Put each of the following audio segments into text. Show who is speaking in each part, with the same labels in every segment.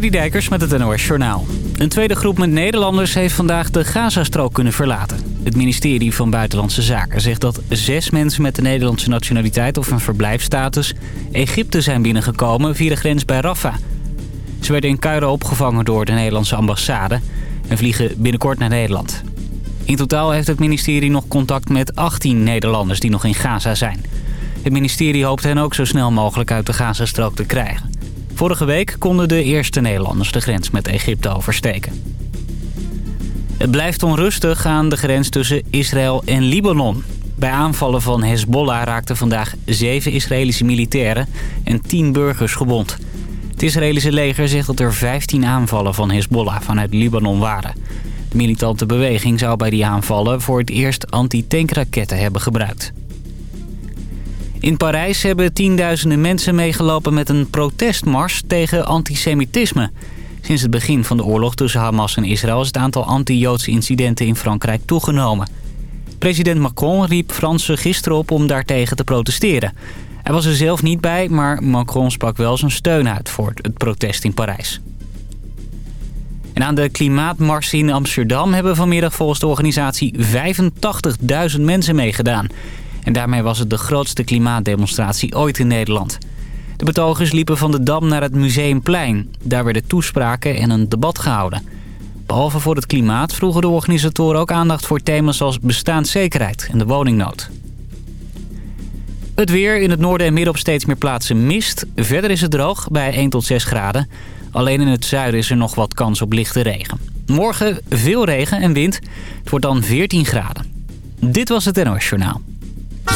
Speaker 1: Dijkers met het NOS Journaal. Een tweede groep met Nederlanders heeft vandaag de Gazastrook kunnen verlaten. Het ministerie van Buitenlandse Zaken zegt dat zes mensen met de Nederlandse nationaliteit of een verblijfsstatus Egypte zijn binnengekomen via de grens bij Rafah. Ze werden in Cairo opgevangen door de Nederlandse ambassade en vliegen binnenkort naar Nederland. In totaal heeft het ministerie nog contact met 18 Nederlanders die nog in Gaza zijn. Het ministerie hoopt hen ook zo snel mogelijk uit de Gazastrook te krijgen. Vorige week konden de eerste Nederlanders de grens met Egypte oversteken. Het blijft onrustig aan de grens tussen Israël en Libanon. Bij aanvallen van Hezbollah raakten vandaag zeven Israëlische militairen en tien burgers gewond. Het Israëlische leger zegt dat er 15 aanvallen van Hezbollah vanuit Libanon waren. De militante beweging zou bij die aanvallen voor het eerst antitankraketten hebben gebruikt. In Parijs hebben tienduizenden mensen meegelopen met een protestmars tegen antisemitisme. Sinds het begin van de oorlog tussen Hamas en Israël is het aantal anti-Joodse incidenten in Frankrijk toegenomen. President Macron riep Fransen gisteren op om daartegen te protesteren. Hij was er zelf niet bij, maar Macron sprak wel zijn steun uit voor het protest in Parijs. En aan de klimaatmars in Amsterdam hebben vanmiddag volgens de organisatie 85.000 mensen meegedaan. En daarmee was het de grootste klimaatdemonstratie ooit in Nederland. De betogers liepen van de Dam naar het Museumplein. Daar werden toespraken en een debat gehouden. Behalve voor het klimaat vroegen de organisatoren ook aandacht voor thema's als bestaanszekerheid en de woningnood. Het weer in het noorden en midden op steeds meer plaatsen mist. Verder is het droog bij 1 tot 6 graden. Alleen in het zuiden is er nog wat kans op lichte regen. Morgen veel regen en wind. Het wordt dan 14 graden. Dit was het NOS Journaal.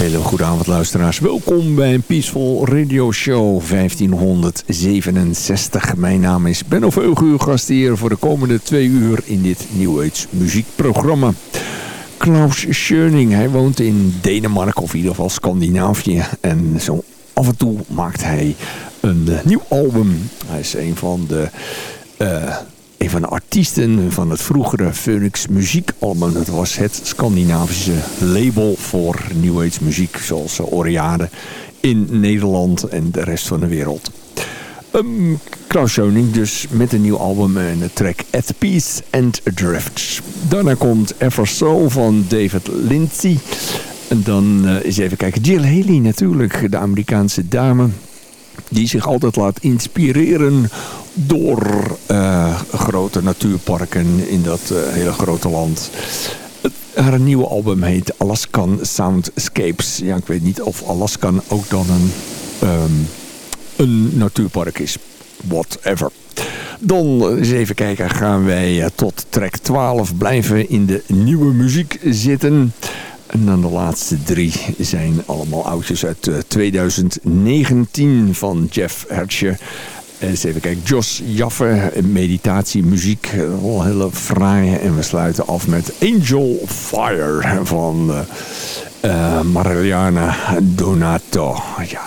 Speaker 2: Hele goede avond luisteraars. Welkom bij een Peaceful Radio Show 1567. Mijn naam is Benno Veugel, uw gast hier voor de komende twee uur in dit New Age muziekprogramma. Klaus Schöning, hij woont in Denemarken of in ieder geval Scandinavië. En zo af en toe maakt hij een nieuw album. Hij is een van de... Uh, een van de artiesten van het vroegere Phoenix muziekalbum. Dat was het Scandinavische label voor New Age muziek. Zoals Oriade in Nederland en de rest van de wereld. Um, Klaus Schöning dus met een nieuw album en de track At Peace and Drifts. Daarna komt Ever So van David Lindsay. En dan uh, eens even kijken. Jill Haley natuurlijk, de Amerikaanse dame die zich altijd laat inspireren door uh, grote natuurparken in dat uh, hele grote land. Haar nieuwe album heet Alaskan Soundscapes. Ja, ik weet niet of Alaskan ook dan een, um, een natuurpark is. Whatever. Dan eens even kijken, gaan wij tot track 12 blijven in de nieuwe muziek zitten. En dan de laatste drie zijn allemaal oudjes uit uh, 2019 van Jeff Hertzje. Eens even kijken, Jos Jaffe, meditatiemuziek, wel hele fraaie. En we sluiten af met Angel Fire van uh, Mariliana Donato. Ja,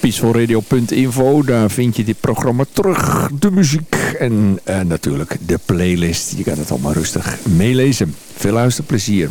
Speaker 2: peacefulradio.info, daar vind je dit programma terug, de muziek en natuurlijk de playlist. Je kan het allemaal rustig meelezen. Veel luisterplezier.